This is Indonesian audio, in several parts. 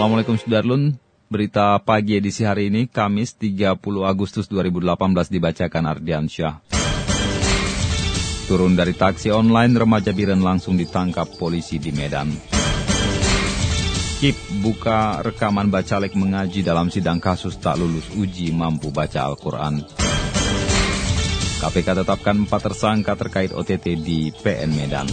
Assalamualaikum Sudarlun. Berita pagi edisi hari ini, Kamis 30 Agustus 2018 dibacakan Ardiansyah. Turun dari taksi online, remaja Biren langsung ditangkap polisi di Medan. KIP buka rekaman bacalek mengaji dalam sidang kasus tak lulus uji mampu baca Al-Quran. KPK tetapkan empat tersangka terkait OTT di PN Medan.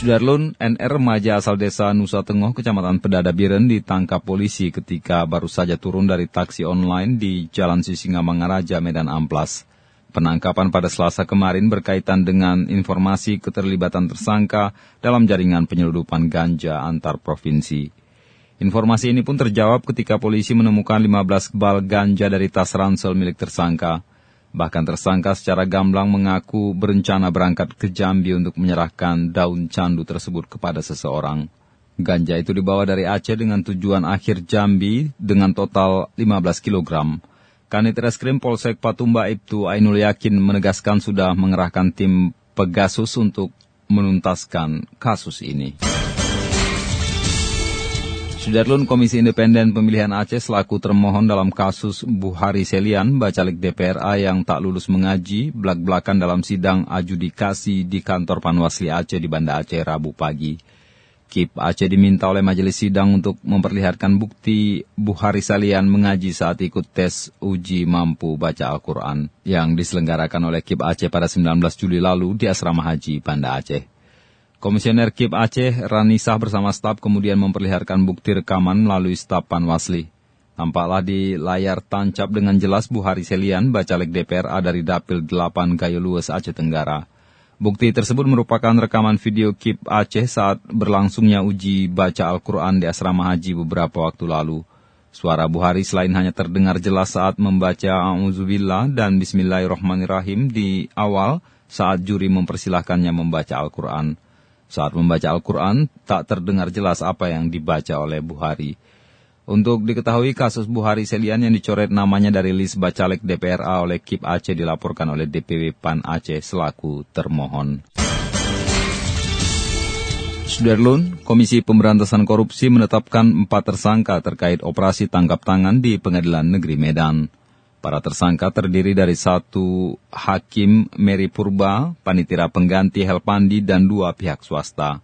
Sudarlun, NR remaja asal desa Nusa Tengoh, Kecamatan Pedada Biren ditangkap polisi ketika baru saja turun dari taksi online di Jalan Sisingamangaraja, Medan Amplas. Penangkapan pada selasa kemarin berkaitan dengan informasi keterlibatan tersangka dalam jaringan penyeludupan ganja antar provinsi. Informasi ini pun terjawab ketika polisi menemukan 15 kebal ganja dari tas ransel milik tersangka. Bahkan tersangka secara gamblang mengaku berencana berangkat ke Jambi untuk menyerahkan daun candu tersebut kepada seseorang. Ganja itu dibawa dari Aceh dengan tujuan akhir Jambi dengan total 15 kg. Kanit Reskrim Polsek Patumba Ibtu Ainul Yakin menegaskan sudah mengerahkan tim Pegasus untuk menuntaskan kasus ini. Sudarlun Komisi Independen Pemilihan Aceh selaku termohon dalam kasus Buhari Selian, bacalik DPRA yang tak lulus mengaji, belak-belakan dalam sidang adjudikasi di kantor Panwasli Aceh di Banda Aceh Rabu pagi. KIP Aceh diminta oleh majelis sidang untuk memperlihatkan bukti Buhari Salian mengaji saat ikut tes uji mampu baca Al-Quran yang diselenggarakan oleh KIP Aceh pada 19 Juli lalu di Asrama Haji Banda Aceh. Komisioner KIP Aceh, Ranisah bersama staf kemudian memperlihatkan bukti rekaman melalui staf Panwasli. Tampaklah di layar tancap dengan jelas Buhari Selian, bacalek DPRA dari Dapil 8 Gayo Lues Aceh Tenggara. Bukti tersebut merupakan rekaman video KIP Aceh saat berlangsungnya uji baca Al-Quran di asrama haji beberapa waktu lalu. Suara Buhari selain hanya terdengar jelas saat membaca A'udzubillah dan Bismillahirrahmanirrahim di awal saat juri mempersilahkannya membaca Al-Quran. Saat membaca Al-Quran, tak terdengar jelas apa yang dibaca oleh Buhari. Untuk diketahui kasus Buhari Selian yang dicoret namanya dari list bacalek DPRA oleh KIP Aceh dilaporkan oleh DPW PAN Aceh selaku termohon. Sudarlun, Komisi Pemberantasan Korupsi menetapkan empat tersangka terkait operasi tangkap tangan di Pengadilan Negeri Medan. Para tersangka terdiri dari satu hakim Mary Purba, panitira pengganti Helpandi, dan dua pihak swasta.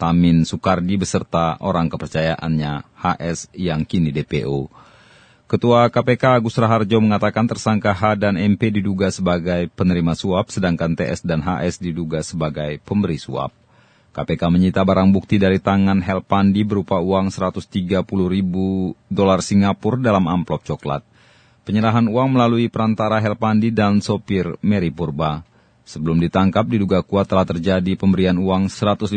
Tamin Soekardi beserta orang kepercayaannya HS yang kini DPO. Ketua KPK Agus Raharjo mengatakan tersangka H dan MP diduga sebagai penerima suap, sedangkan TS dan HS diduga sebagai pemberi suap. KPK menyita barang bukti dari tangan Helpandi berupa uang 130 ribu dolar Singapura dalam amplop coklat. Penyerahan uang melalui perantara Helpandi dan sopir Mary Purba. Sebelum ditangkap, diduga kuat telah terjadi pemberian uang 150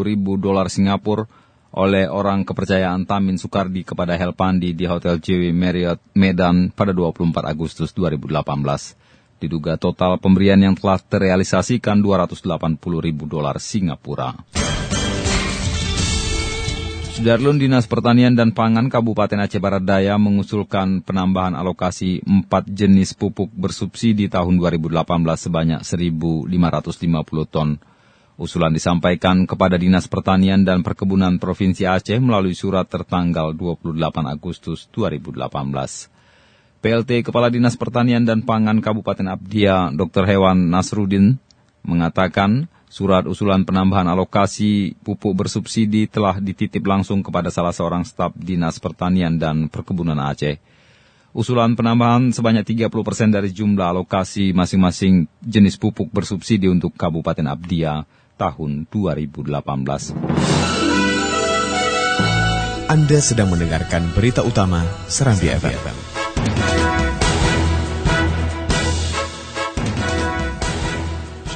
ribu dolar Singapura oleh orang kepercayaan Tamin Soekardi kepada Helpandi di Hotel JW Marriott Medan pada 24 Agustus 2018. Diduga total pemberian yang telah terrealisasikan 280 ribu dolar Singapura. Sudarlun Dinas Pertanian dan Pangan Kabupaten Aceh Barat Daya mengusulkan penambahan alokasi 4 jenis pupuk bersubsidi tahun 2018 sebanyak 1.550 ton. Usulan disampaikan kepada Dinas Pertanian dan Perkebunan Provinsi Aceh melalui surat tertanggal 28 Agustus 2018. PLT Kepala Dinas Pertanian dan Pangan Kabupaten Abdia, Dr. Hewan Nasrudin, mengatakan Surat usulan penambahan alokasi pupuk bersubsidi telah dititip langsung kepada salah seorang staf Dinas Pertanian dan Perkebunan Aceh. Usulan penambahan sebanyak 30 persen dari jumlah alokasi masing-masing jenis pupuk bersubsidi untuk Kabupaten Abdia tahun 2018. Anda sedang mendengarkan berita utama Serambi FM.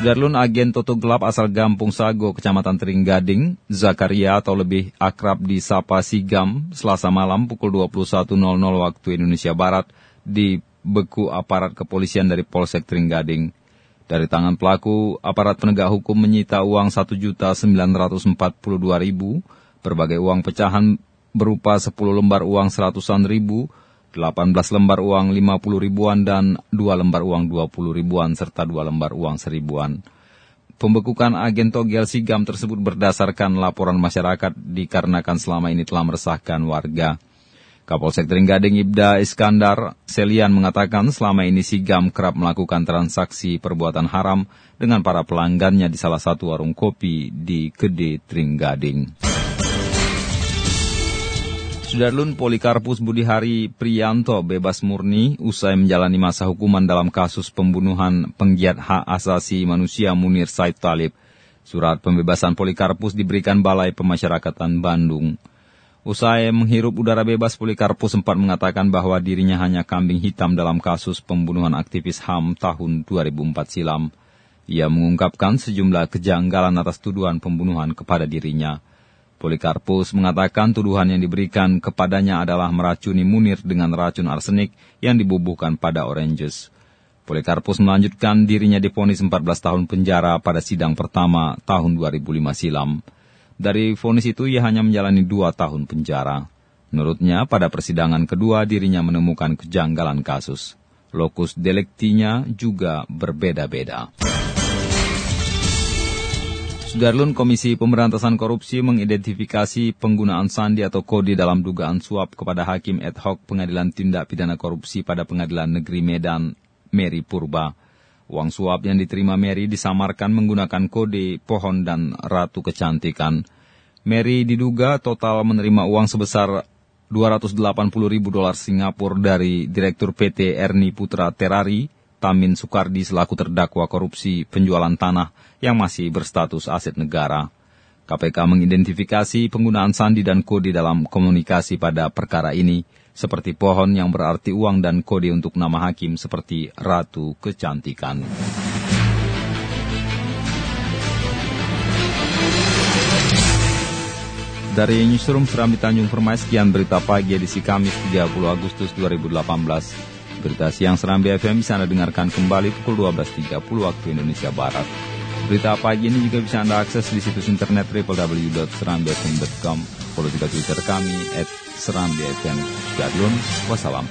Sudarlun agen Toto Gelap asal Gampung Sago, Kecamatan Teringgading, Zakaria atau lebih akrab di Sapa Sigam, selasa malam pukul 21.00 waktu Indonesia Barat, di beku aparat kepolisian dari Polsek Teringgading. Dari tangan pelaku, aparat penegak hukum menyita uang 1.942.000, berbagai uang pecahan berupa 10 lembar uang seratusan ribu, 18 lembar uang 50 ribuan dan 2 lembar uang 20 ribuan serta 2 lembar uang seribuan. Pembekukan agen togel sigam tersebut berdasarkan laporan masyarakat dikarenakan selama ini telah meresahkan warga. Kapolsek Teringgading Ibda Iskandar Selian mengatakan selama ini Sigam kerap melakukan transaksi perbuatan haram dengan para pelanggannya di salah satu warung kopi di Kede Teringgading. Sudarlun Polikarpus Budihari Priyanto bebas murni usai menjalani masa hukuman dalam kasus pembunuhan penggiat hak asasi manusia Munir Said Talib. Surat pembebasan Polikarpus diberikan Balai Pemasyarakatan Bandung. Usai menghirup udara bebas, Polikarpus sempat mengatakan bahwa dirinya hanya kambing hitam dalam kasus pembunuhan aktivis HAM tahun 2004 silam. Ia mengungkapkan sejumlah kejanggalan atas tuduhan pembunuhan kepada dirinya. Polikarpus mengatakan tuduhan yang diberikan kepadanya adalah meracuni Munir dengan racun arsenik yang dibubuhkan pada oranges. Polikarpus melanjutkan dirinya difonis 14 tahun penjara pada sidang pertama tahun 2005 silam. Dari vonis itu ia hanya menjalani dua tahun penjara. Menurutnya, pada persidangan kedua dirinya menemukan kejanggalan kasus. Lokus deliktinya juga berbeda-beda. Sudarlun Komisi Pemberantasan Korupsi mengidentifikasi penggunaan sandi atau kode dalam dugaan suap kepada Hakim ad hoc Pengadilan Tindak Pidana Korupsi pada Pengadilan Negeri Medan, Mary Purba. Uang suap yang diterima Mary disamarkan menggunakan kode pohon dan ratu kecantikan. Mary diduga total menerima uang sebesar 280 ribu dolar Singapura dari Direktur PT Erni Putra Terari, Tamin Soekardi selaku terdakwa korupsi penjualan tanah yang masih berstatus aset negara. KPK mengidentifikasi penggunaan sandi dan kode dalam komunikasi pada perkara ini, seperti pohon yang berarti uang dan kode untuk nama hakim seperti Ratu Kecantikan. Dari Newsroom Serambi Tanjung sekian berita pagi edisi Kamis 30 Agustus 2018. Berita siang Serambi FM bisa Anda dengarkan kembali pukul 12.30 waktu Indonesia Barat. Berita pagi ini juga bisa Anda akses di situs internet www.serambifm.com. Follow juga Twitter kami at serambifm. Sudah wassalam.